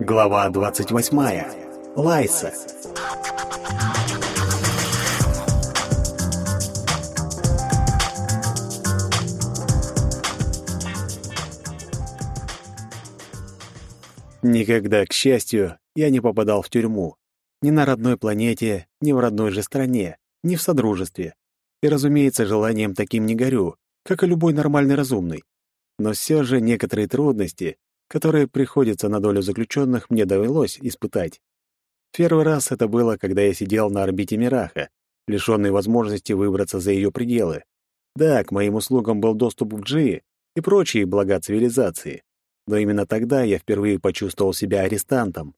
Глава 28. Лайса. Никогда, к счастью, я не попадал в тюрьму. Ни на родной планете, ни в родной же стране, ни в содружестве. И, разумеется, желанием таким не горю, как и любой нормальный разумный. Но все же некоторые трудности, которые приходится на долю заключенных, мне довелось испытать. Первый раз это было, когда я сидел на орбите Мираха, лишённый возможности выбраться за её пределы. Да, к моим услугам был доступ в Джи и прочие блага цивилизации. Но именно тогда я впервые почувствовал себя арестантом.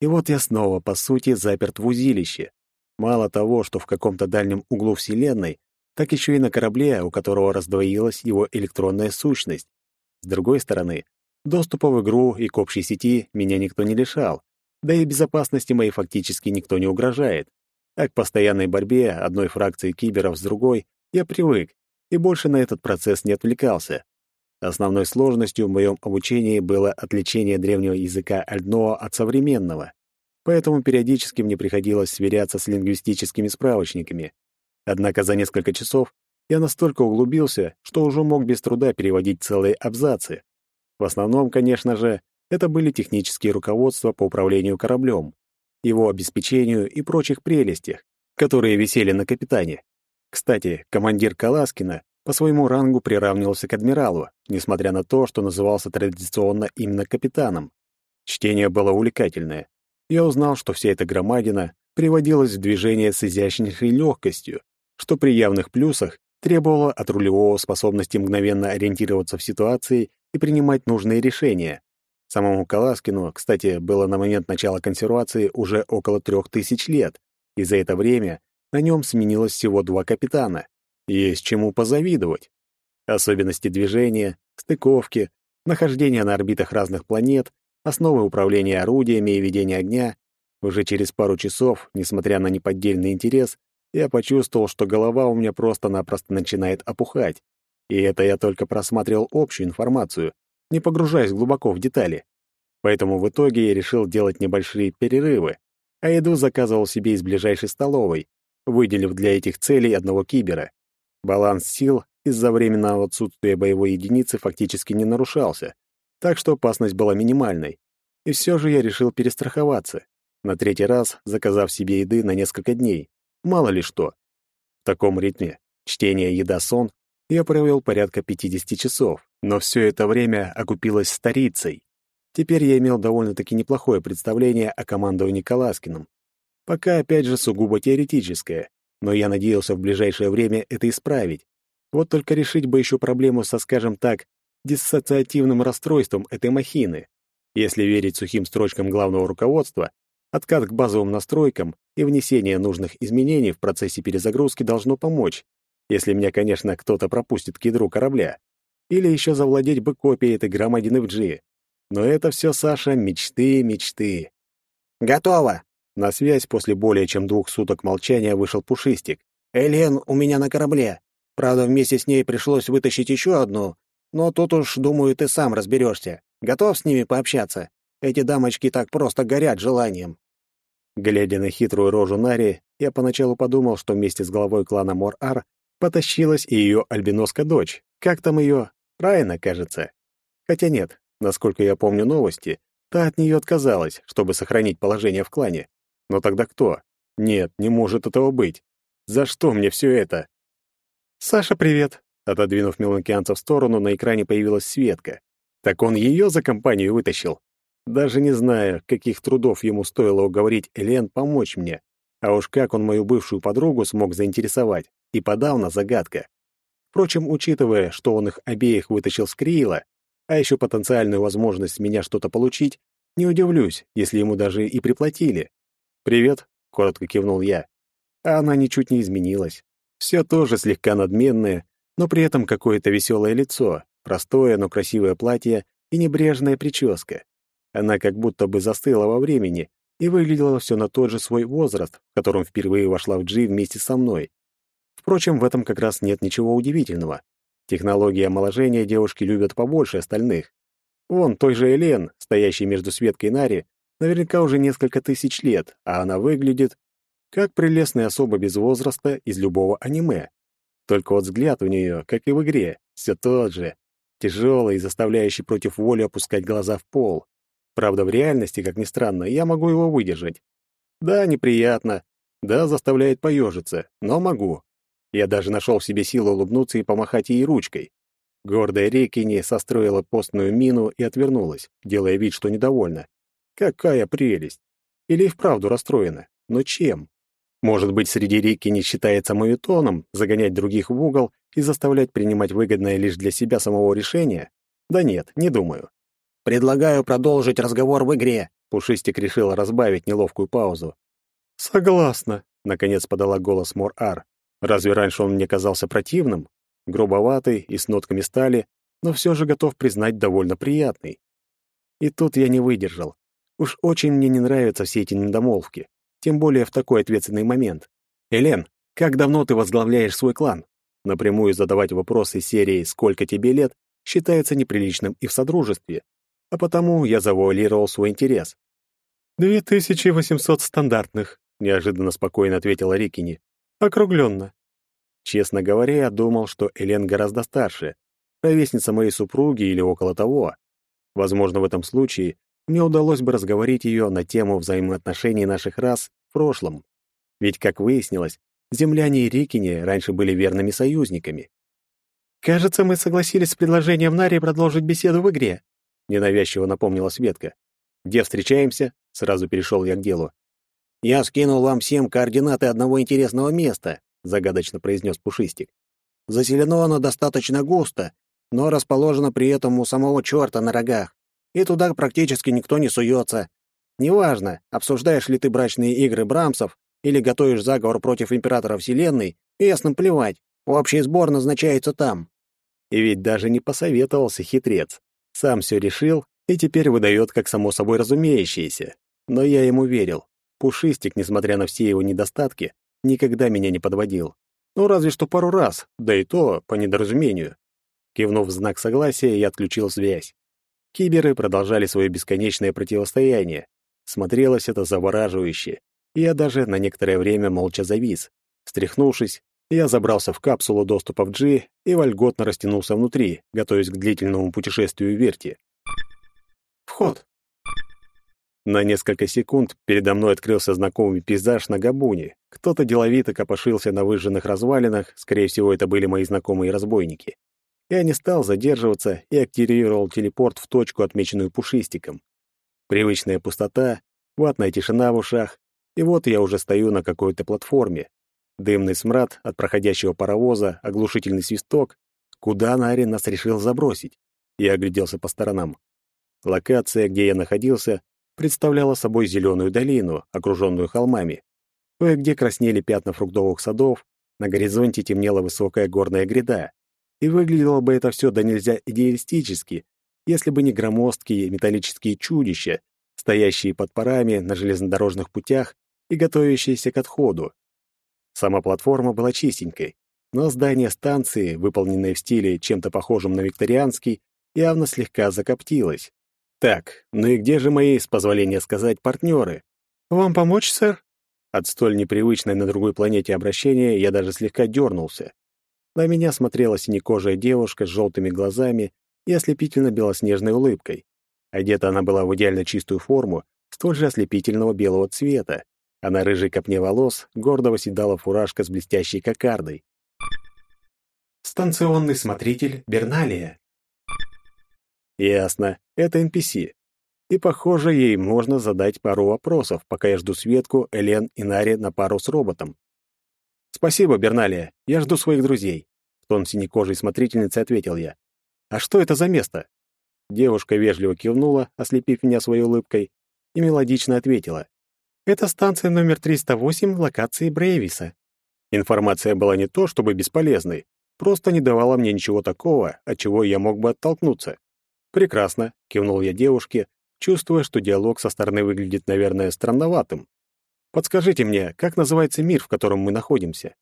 И вот я снова, по сути, заперт в узилище. Мало того, что в каком-то дальнем углу Вселенной, так ещё и на корабле, у которого раздвоилась его электронная сущность. С другой стороны, доступа в игру и к общей сети меня никто не лишал, да и безопасности моей фактически никто не угрожает. А к постоянной борьбе одной фракции киберов с другой я привык и больше на этот процесс не отвлекался. Основной сложностью в моем обучении было отличение древнего языка альдноа от современного, поэтому периодически мне приходилось сверяться с лингвистическими справочниками. Однако за несколько часов я настолько углубился, что уже мог без труда переводить целые абзацы. В основном, конечно же, это были технические руководства по управлению кораблем, его обеспечению и прочих прелестях, которые висели на капитане. Кстати, командир Каласкина по своему рангу приравнивался к адмиралу, несмотря на то, что назывался традиционно именно капитаном. Чтение было увлекательное. Я узнал, что вся эта громадина приводилась в движение с изящнейшей легкостью, что при явных плюсах требовало от рулевого способности мгновенно ориентироваться в ситуации и принимать нужные решения. Самому Каласкину, кстати, было на момент начала консервации уже около трех тысяч лет, и за это время на нем сменилось всего два капитана. Есть чему позавидовать. Особенности движения, стыковки, нахождение на орбитах разных планет, основы управления орудиями и ведения огня. Уже через пару часов, несмотря на неподдельный интерес, я почувствовал, что голова у меня просто-напросто начинает опухать. И это я только просматривал общую информацию, не погружаясь глубоко в детали. Поэтому в итоге я решил делать небольшие перерывы, а еду заказывал себе из ближайшей столовой, выделив для этих целей одного кибера. Баланс сил из-за временного отсутствия боевой единицы фактически не нарушался, так что опасность была минимальной. И все же я решил перестраховаться, на третий раз заказав себе еды на несколько дней. Мало ли что. В таком ритме чтение, еда, сон я провел порядка 50 часов, но все это время окупилось старицей. Теперь я имел довольно-таки неплохое представление о командовании Каласкиным. Пока, опять же, сугубо теоретическое, но я надеялся в ближайшее время это исправить. Вот только решить бы еще проблему со, скажем так, диссоциативным расстройством этой махины. Если верить сухим строчкам главного руководства, Откат к базовым настройкам и внесение нужных изменений в процессе перезагрузки должно помочь, если меня, конечно, кто-то пропустит к ядру корабля. Или еще завладеть бы копией этой громадины в G. Но это все, Саша, мечты, мечты. «Готово!» На связь после более чем двух суток молчания вышел Пушистик. «Элен у меня на корабле. Правда, вместе с ней пришлось вытащить еще одну, но тут уж, думаю, ты сам разберешься. Готов с ними пообщаться? Эти дамочки так просто горят желанием». Глядя на хитрую рожу Нари, я поначалу подумал, что вместе с главой клана Мор-Ар потащилась и ее альбиноска-дочь. Как там ее? Райна, кажется. Хотя нет, насколько я помню новости, та от нее отказалась, чтобы сохранить положение в клане. Но тогда кто? Нет, не может этого быть. За что мне все это? «Саша, привет!» Отодвинув меланкианца в сторону, на экране появилась Светка. Так он ее за компанию вытащил. Даже не знаю, каких трудов ему стоило уговорить Элен помочь мне. А уж как он мою бывшую подругу смог заинтересовать, и подавно загадка. Впрочем, учитывая, что он их обеих вытащил с Криила, а еще потенциальную возможность меня что-то получить, не удивлюсь, если ему даже и приплатили. «Привет», — коротко кивнул я. А она ничуть не изменилась. Все тоже слегка надменное, но при этом какое-то веселое лицо, простое, но красивое платье и небрежная прическа. Она как будто бы застыла во времени и выглядела все на тот же свой возраст, в котором впервые вошла в Джи вместе со мной. Впрочем, в этом как раз нет ничего удивительного. Технологии омоложения девушки любят побольше остальных. Вон той же Элен, стоящей между Светкой и Нари, Наверняка уже несколько тысяч лет, а она выглядит как прелестная особа без возраста из любого аниме. Только вот взгляд у нее, как и в игре, все тот же, тяжелый и заставляющий против воли опускать глаза в пол. Правда, в реальности, как ни странно, я могу его выдержать. Да, неприятно, да, заставляет поежиться, но могу. Я даже нашел в себе силу улыбнуться и помахать ей ручкой. Гордая Рекини состроила постную мину и отвернулась, делая вид, что недовольна. Какая прелесть! Или и вправду расстроена. Но чем? Может быть, среди Рики не считается моютоном загонять других в угол и заставлять принимать выгодное лишь для себя самого решение? Да нет, не думаю. «Предлагаю продолжить разговор в игре», — Пушистик решил разбавить неловкую паузу. «Согласна», — наконец подала голос Мор-Ар. «Разве раньше он мне казался противным? Грубоватый и с нотками стали, но все же готов признать довольно приятный. И тут я не выдержал. Уж очень мне не нравятся все эти недомолвки, тем более в такой ответственный момент. «Элен, как давно ты возглавляешь свой клан?» Напрямую задавать вопросы серии «Сколько тебе лет?» считается неприличным и в содружестве, а потому я завуалировал свой интерес. «Две тысячи восемьсот стандартных», — неожиданно спокойно ответила Рикини. «Округленно». Честно говоря, я думал, что Элен гораздо старше, ровесница моей супруги или около того. Возможно, в этом случае мне удалось бы разговорить ее на тему взаимоотношений наших рас в прошлом. Ведь, как выяснилось, земляне и рикини раньше были верными союзниками. «Кажется, мы согласились с предложением Нари продолжить беседу в игре», — ненавязчиво напомнила Светка. «Где встречаемся?» — сразу перешел я к делу. «Я скинул вам всем координаты одного интересного места», — загадочно произнес Пушистик. «Заселено оно достаточно густо, но расположено при этом у самого черта на рогах и туда практически никто не суется. Неважно, обсуждаешь ли ты брачные игры Брамсов или готовишь заговор против императора Вселенной, ясно плевать, общий сбор назначается там. И ведь даже не посоветовался хитрец. Сам все решил и теперь выдает как само собой разумеющееся. Но я ему верил. Пушистик, несмотря на все его недостатки, никогда меня не подводил. Ну, разве что пару раз, да и то по недоразумению. Кивнув в знак согласия, я отключил связь. Киберы продолжали свое бесконечное противостояние. Смотрелось это завораживающе. Я даже на некоторое время молча завис. Встряхнувшись, я забрался в капсулу доступа в G и вольготно растянулся внутри, готовясь к длительному путешествию в Верти. Вход. На несколько секунд передо мной открылся знакомый пейзаж на Габуне. Кто-то деловито копошился на выжженных развалинах, скорее всего, это были мои знакомые разбойники. Я не стал задерживаться и активировал телепорт в точку, отмеченную пушистиком. Привычная пустота, ватная тишина в ушах, и вот я уже стою на какой-то платформе. Дымный смрад от проходящего паровоза, оглушительный свисток. Куда Нари нас решил забросить? Я огляделся по сторонам. Локация, где я находился, представляла собой зеленую долину, окруженную холмами. Кое-где краснели пятна фруктовых садов, на горизонте темнела высокая горная гряда. И выглядело бы это все до нельзя идеалистически, если бы не громоздкие металлические чудища, стоящие под парами на железнодорожных путях и готовящиеся к отходу. Сама платформа была чистенькой, но здание станции, выполненное в стиле чем-то похожем на викторианский, явно слегка закоптилось. Так, ну и где же мои, с позволения сказать, партнеры? «Вам помочь, сэр?» От столь непривычной на другой планете обращения я даже слегка дернулся. На меня смотрела синекожая девушка с желтыми глазами и ослепительно белоснежной улыбкой. Одета она была в идеально чистую форму, столь же ослепительного белого цвета, а на рыжей копне волос гордо восседала фуражка с блестящей кокардой. Станционный смотритель Берналия. Ясно, это NPC. И, похоже, ей можно задать пару вопросов, пока я жду Светку, Элен и Нари на пару с роботом. «Спасибо, Берналия. Я жду своих друзей», — в тон синекожей смотрительницы ответил я. «А что это за место?» Девушка вежливо кивнула, ослепив меня своей улыбкой, и мелодично ответила. «Это станция номер 308 локации Брейвиса». Информация была не то чтобы бесполезной, просто не давала мне ничего такого, от чего я мог бы оттолкнуться. «Прекрасно», — кивнул я девушке, чувствуя, что диалог со стороны выглядит, наверное, странноватым. Подскажите мне, как называется мир, в котором мы находимся?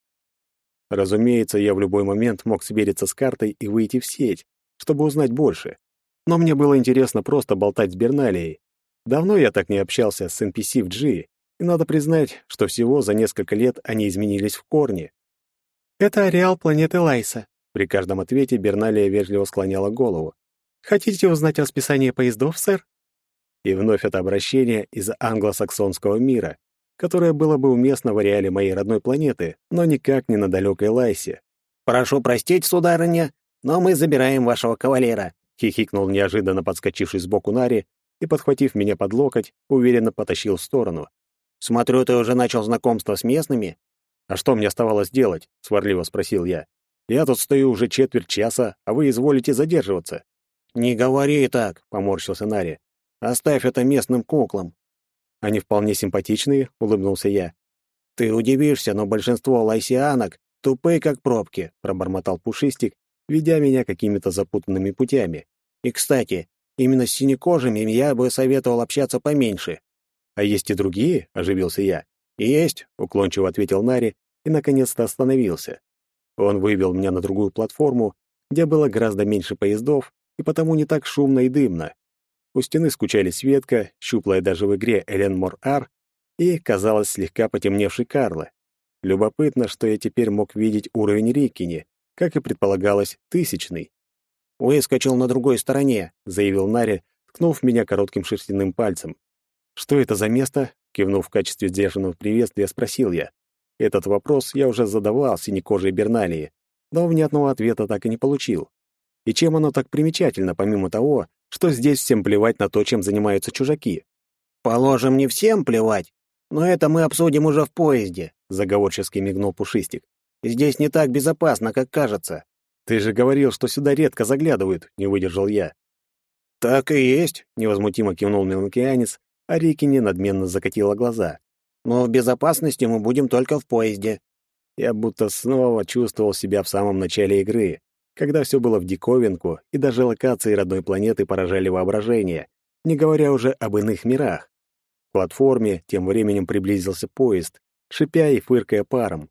Разумеется, я в любой момент мог свериться с картой и выйти в сеть, чтобы узнать больше. Но мне было интересно просто болтать с Берналией. Давно я так не общался с NPC в G, и надо признать, что всего за несколько лет они изменились в корне. «Это ареал планеты Лайса», — при каждом ответе Берналия вежливо склоняла голову. «Хотите узнать расписание поездов, сэр?» И вновь это обращение из англосаксонского мира, которое было бы уместно в ареале моей родной планеты, но никак не на далекой Лайсе. «Прошу простить, сударыня, но мы забираем вашего кавалера», — хихикнул неожиданно подскочивший сбоку Нари и, подхватив меня под локоть, уверенно потащил в сторону. «Смотрю, ты уже начал знакомство с местными?» «А что мне оставалось делать?» — сварливо спросил я. «Я тут стою уже четверть часа, а вы изволите задерживаться». «Не говори так», — поморщился Нари. «Оставь это местным куклам». «Они вполне симпатичные», — улыбнулся я. «Ты удивишься, но большинство лайсианок тупые, как пробки», — пробормотал Пушистик, ведя меня какими-то запутанными путями. «И, кстати, именно с синекожими я бы советовал общаться поменьше». «А есть и другие?» — оживился я. «Есть», — уклончиво ответил Нари и наконец-то остановился. Он вывел меня на другую платформу, где было гораздо меньше поездов и потому не так шумно и дымно. У стены скучали Светка, щуплая даже в игре Элен Мор-Ар, и, казалось, слегка потемневший Карла. Любопытно, что я теперь мог видеть уровень Рикини, как и предполагалось, тысячный. «Выскочил на другой стороне», — заявил Нари, ткнув меня коротким шерстяным пальцем. «Что это за место?» — кивнув в качестве сдержанного приветствия, спросил я. Этот вопрос я уже задавал синекожей Берналии, но внятного ответа так и не получил. И чем оно так примечательно, помимо того, что здесь всем плевать на то, чем занимаются чужаки? «Положим, не всем плевать, но это мы обсудим уже в поезде», — заговорчески мигнул Пушистик. «Здесь не так безопасно, как кажется». «Ты же говорил, что сюда редко заглядывают», — не выдержал я. «Так и есть», — невозмутимо кивнул меланкианец, а Рикини надменно закатила глаза. «Но в безопасности мы будем только в поезде». Я будто снова чувствовал себя в самом начале игры, когда все было в диковинку, и даже локации родной планеты поражали воображение, не говоря уже об иных мирах. К платформе тем временем приблизился поезд, шипя и фыркая паром.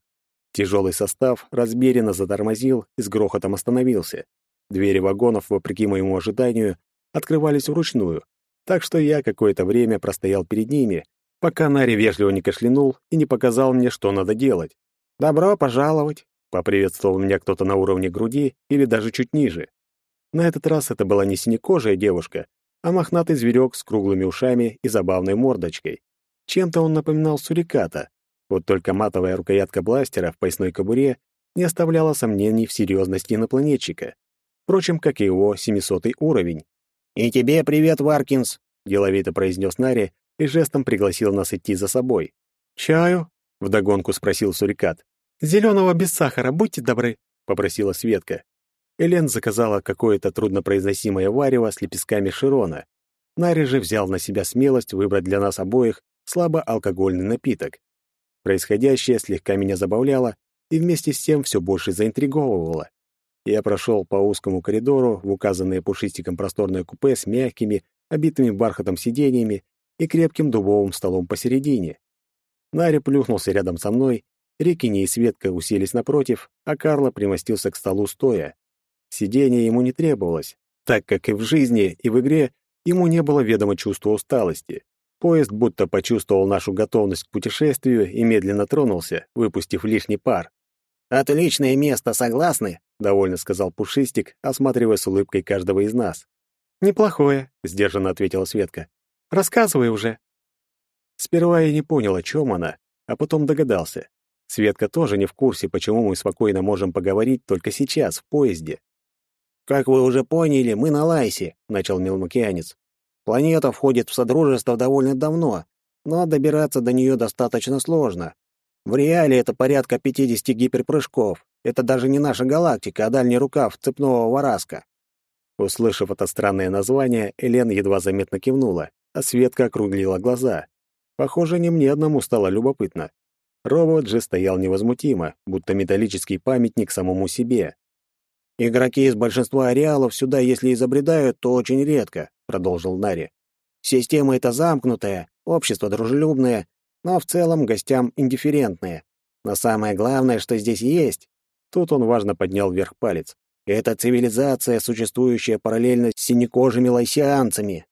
Тяжелый состав размеренно затормозил и с грохотом остановился. Двери вагонов, вопреки моему ожиданию, открывались вручную, так что я какое-то время простоял перед ними, пока Нари вежливо не кашлянул и не показал мне, что надо делать. «Добро пожаловать!» — поприветствовал меня кто-то на уровне груди или даже чуть ниже. На этот раз это была не синекожая девушка, а мохнатый зверек с круглыми ушами и забавной мордочкой. Чем-то он напоминал суриката, вот только матовая рукоятка бластера в поясной кобуре не оставляла сомнений в серьезности инопланетчика. Впрочем, как и его 700 уровень. «И тебе привет, Варкинс!» — деловито произнес Нари и жестом пригласил нас идти за собой. «Чаю?» — вдогонку спросил Сурикат. «Зеленого без сахара, будьте добры», — попросила Светка. Элен заказала какое-то труднопроизносимое варево с лепестками широна. Нари же взял на себя смелость выбрать для нас обоих слабоалкогольный напиток. Происходящее слегка меня забавляло и вместе с тем все больше заинтриговывало. Я прошел по узкому коридору в указанное пушистиком просторное купе с мягкими, обитыми бархатом сиденьями и крепким дубовым столом посередине. Нари плюхнулся рядом со мной, Рикини и Светка уселись напротив, а Карло примостился к столу стоя. Сидение ему не требовалось, так как и в жизни, и в игре ему не было ведомо чувства усталости. Поезд будто почувствовал нашу готовность к путешествию и медленно тронулся, выпустив лишний пар. «Отличное место, согласны?» — довольно сказал Пушистик, осматривая с улыбкой каждого из нас. «Неплохое», — сдержанно ответила Светка. «Рассказывай уже». Сперва я не понял, о чем она, а потом догадался. Светка тоже не в курсе, почему мы спокойно можем поговорить только сейчас, в поезде. «Как вы уже поняли, мы на Лайсе», — начал мелмокеанец. Планета входит в Содружество довольно давно, но добираться до нее достаточно сложно. В реале это порядка 50 гиперпрыжков. Это даже не наша галактика, а дальний рукав цепного вараска. Услышав это странное название, Элен едва заметно кивнула, а Светка округлила глаза. Похоже, не мне одному стало любопытно. Робот же стоял невозмутимо, будто металлический памятник самому себе. Игроки из большинства ареалов сюда, если и забредают, то очень редко, продолжил Нари. Система эта замкнутая, общество дружелюбное, но в целом гостям индифферентное. Но самое главное, что здесь есть, тут он важно поднял вверх палец. Это цивилизация, существующая параллельно с синекожими лайсианцами.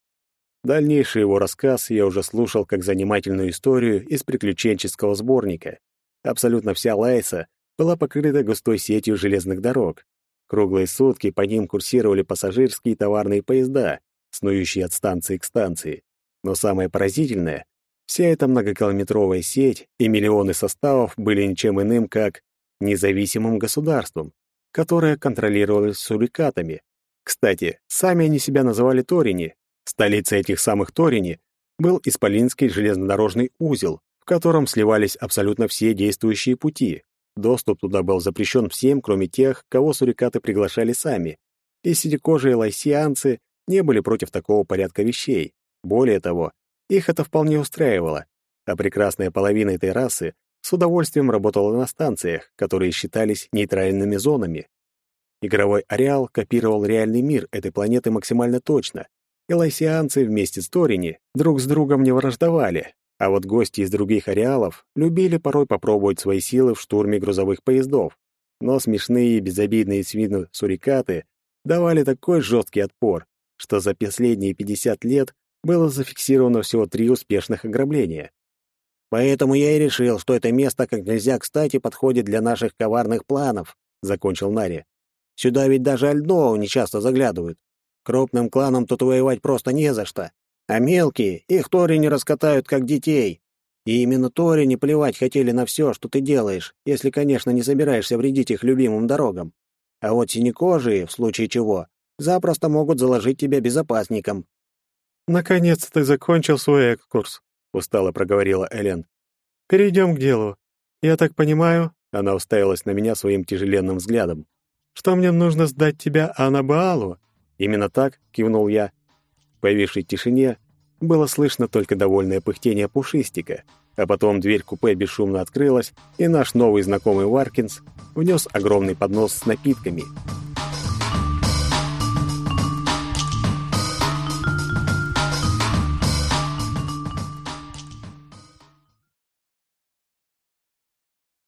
Дальнейший его рассказ я уже слушал как занимательную историю из приключенческого сборника. Абсолютно вся Лайса была покрыта густой сетью железных дорог. Круглые сутки по ним курсировали пассажирские и товарные поезда, снующие от станции к станции. Но самое поразительное, вся эта многокилометровая сеть и миллионы составов были ничем иным, как независимым государством, которое контролировалось сурикатами. Кстати, сами они себя называли Торини. Столицей этих самых Торини был Исполинский железнодорожный узел, в котором сливались абсолютно все действующие пути. Доступ туда был запрещен всем, кроме тех, кого сурикаты приглашали сами. И сидекожие лайсианцы не были против такого порядка вещей. Более того, их это вполне устраивало, а прекрасная половина этой расы с удовольствием работала на станциях, которые считались нейтральными зонами. Игровой ареал копировал реальный мир этой планеты максимально точно, и лайсианцы вместе с Торини друг с другом не враждовали, а вот гости из других ареалов любили порой попробовать свои силы в штурме грузовых поездов. Но смешные и безобидные с виду сурикаты давали такой жесткий отпор, что за последние 50 лет было зафиксировано всего три успешных ограбления. Поэтому я и решил, что это место как нельзя кстати подходит для наших коварных планов, закончил Нари. Сюда ведь даже Альдоу не часто заглядывают. Крупным кланам тут воевать просто не за что. А мелкие, их Тори не раскатают, как детей. И именно Тори не плевать хотели на все, что ты делаешь, если, конечно, не собираешься вредить их любимым дорогам. А вот синекожие, в случае чего, запросто могут заложить тебя безопасником. «Наконец ты закончил свой экскурс», — устало проговорила Элен. «Перейдем к делу. Я так понимаю...» — она уставилась на меня своим тяжеленным взглядом. «Что мне нужно сдать тебя Анабаалу?» «Именно так», — кивнул я. В появившей тишине было слышно только довольное пыхтение пушистика, а потом дверь купе бесшумно открылась, и наш новый знакомый Варкинс внес огромный поднос с напитками —